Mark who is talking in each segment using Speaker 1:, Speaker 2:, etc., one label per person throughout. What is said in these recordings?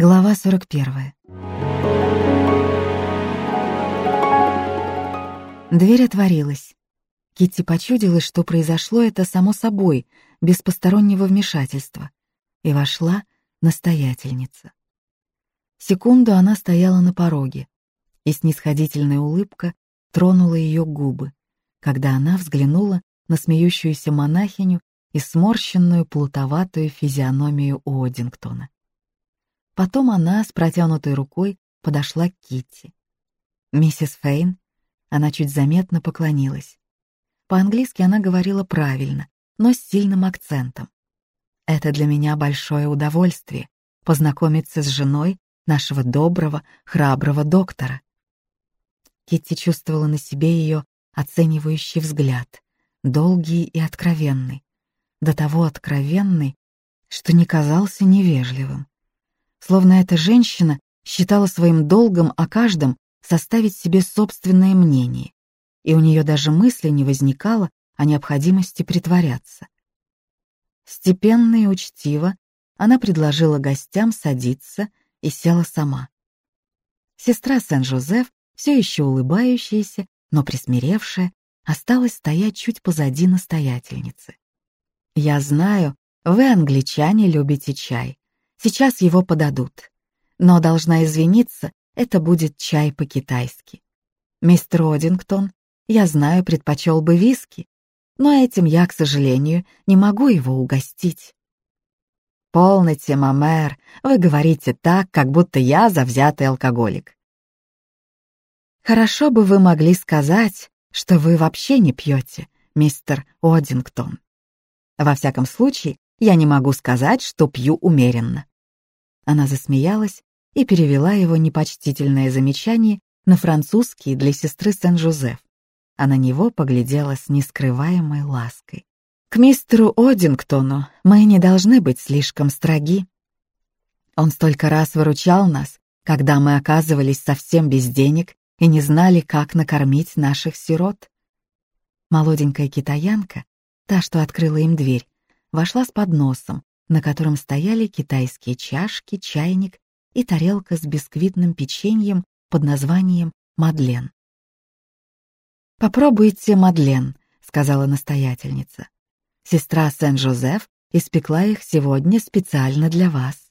Speaker 1: Глава 41. Дверь отворилась. Китти почудилась, что произошло это само собой, без постороннего вмешательства, и вошла настоятельница. Секунду она стояла на пороге, и снисходительная улыбка тронула ее губы, когда она взглянула на смеющуюся монахиню и сморщенную плутоватую физиономию Уоддингтона. Потом она с протянутой рукой подошла к Китти. «Миссис Фейн?» Она чуть заметно поклонилась. По-английски она говорила правильно, но с сильным акцентом. «Это для меня большое удовольствие — познакомиться с женой нашего доброго, храброго доктора». Китти чувствовала на себе ее оценивающий взгляд, долгий и откровенный, до того откровенный, что не казался невежливым словно эта женщина считала своим долгом о каждом составить себе собственное мнение, и у нее даже мысли не возникало о необходимости притворяться. Степенно и учтиво она предложила гостям садиться и села сама. Сестра Сен-Жозеф, все еще улыбающаяся, но присмиревшая, осталась стоять чуть позади настоятельницы. «Я знаю, вы, англичане, любите чай. Сейчас его подадут. Но должна извиниться, это будет чай по-китайски. Мистер Одингтон, я знаю, предпочел бы виски, но этим я, к сожалению, не могу его угостить. «Полноте, мамер, вы говорите так, как будто я завзятый алкоголик». «Хорошо бы вы могли сказать, что вы вообще не пьете, мистер Одингтон. Во всяком случае, я не могу сказать, что пью умеренно. Она засмеялась и перевела его непочтительное замечание на французский для сестры Сен-Жозеф, а на него поглядела с нескрываемой лаской. «К мистеру Одингтону мы не должны быть слишком строги. Он столько раз выручал нас, когда мы оказывались совсем без денег и не знали, как накормить наших сирот». Молоденькая китаянка, та, что открыла им дверь, вошла с подносом, на котором стояли китайские чашки, чайник и тарелка с бисквитным печеньем под названием «Мадлен». «Попробуйте Мадлен», — сказала настоятельница. «Сестра Сен-Жозеф испекла их сегодня специально для вас».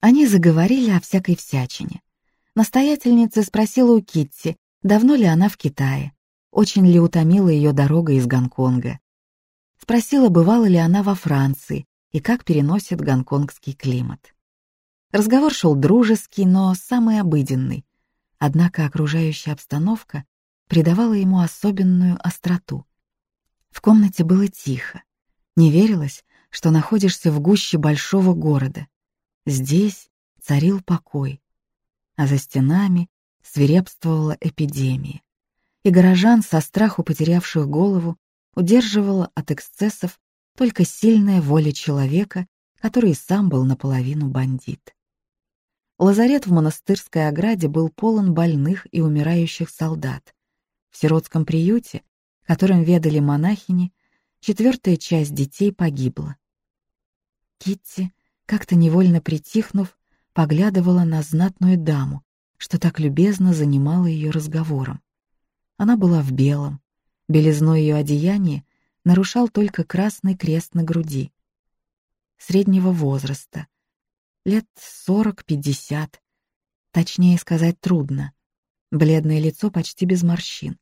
Speaker 1: Они заговорили о всякой всячине. Настоятельница спросила у Китти, давно ли она в Китае, очень ли утомила ее дорога из Гонконга. Спросила, бывала ли она во Франции и как переносит гонконгский климат. Разговор шел дружеский, но самый обыденный, однако окружающая обстановка придавала ему особенную остроту. В комнате было тихо, не верилось, что находишься в гуще большого города. Здесь царил покой, а за стенами свирепствовала эпидемия, и горожан со страху потерявших голову удерживала от эксцессов только сильная воля человека, который сам был наполовину бандит. Лазарет в монастырской ограде был полон больных и умирающих солдат. В сиротском приюте, которым ведали монахини, четвертая часть детей погибла. Китти, как-то невольно притихнув, поглядывала на знатную даму, что так любезно занимала ее разговором. Она была в белом, белизной ее одеяния нарушал только красный крест на груди. Среднего возраста, лет сорок-пятьдесят, точнее сказать трудно. Бледное лицо почти без морщин,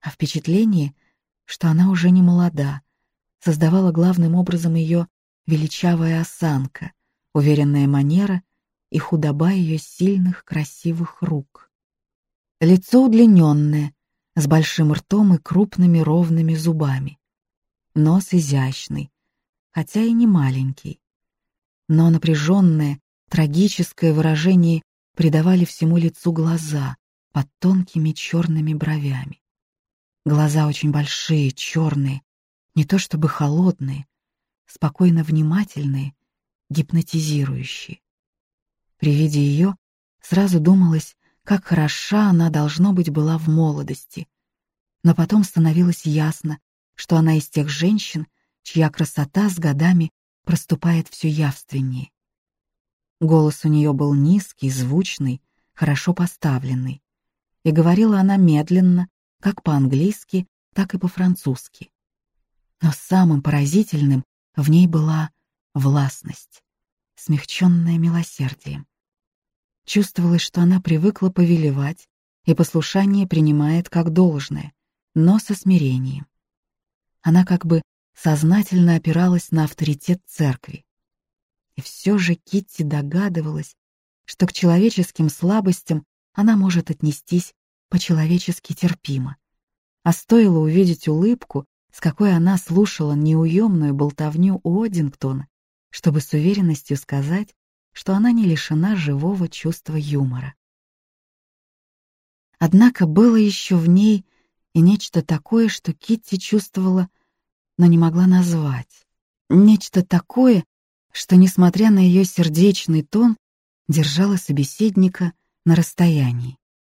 Speaker 1: а впечатление, что она уже не молода, создавала главным образом ее величавая осанка, уверенная манера и худоба ее сильных красивых рук. Лицо удлиненное, с большим ртом и крупными ровными зубами нос изящный, хотя и не маленький. Но напряженное, трагическое выражение придавали всему лицу глаза под тонкими черными бровями. Глаза очень большие, черные, не то чтобы холодные, спокойно внимательные, гипнотизирующие. При виде ее сразу думалось, как хороша она, должно быть, была в молодости. Но потом становилось ясно, что она из тех женщин, чья красота с годами проступает все явственнее. Голос у нее был низкий, звучный, хорошо поставленный. И говорила она медленно, как по-английски, так и по-французски. Но самым поразительным в ней была властность, смягченная милосердием. Чувствовалось, что она привыкла повелевать, и послушание принимает как должное, но со смирением. Она как бы сознательно опиралась на авторитет церкви. И все же Китти догадывалась, что к человеческим слабостям она может отнестись по-человечески терпимо. А стоило увидеть улыбку, с какой она слушала неуемную болтовню Уоддингтона, чтобы с уверенностью сказать, что она не лишена живого чувства юмора. Однако было еще в ней и нечто такое, что Китти чувствовала, но не могла назвать. Нечто такое, что, несмотря на ее сердечный тон, держала собеседника на расстоянии.